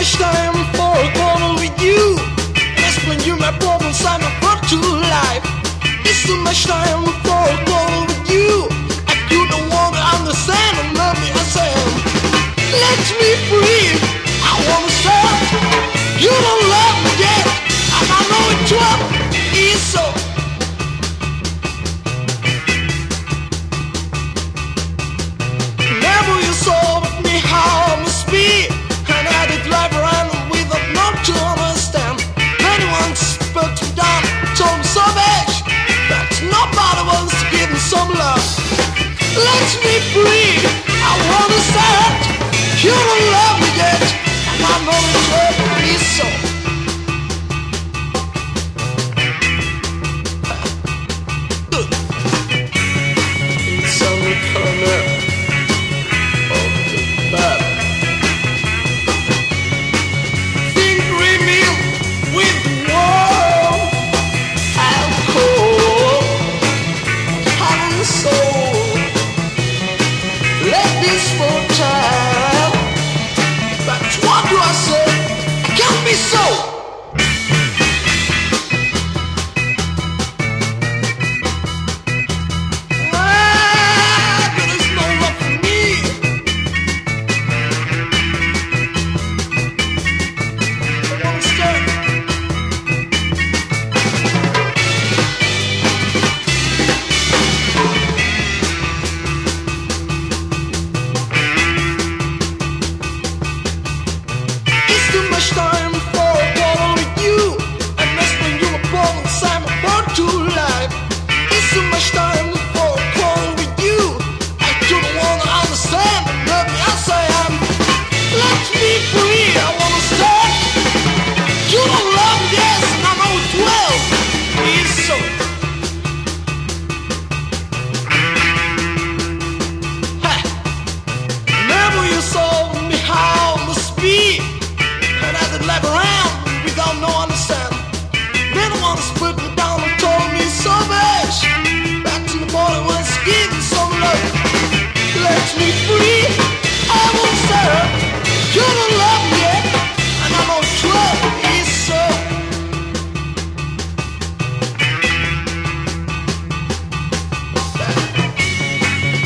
much time for a quarrel with you. Explain you my problems, I'm a part to life. It's too much time. me free. I wanna set You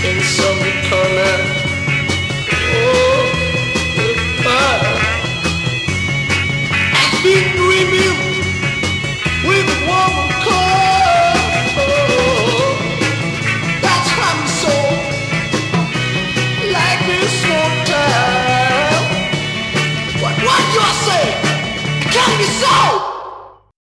It's so corner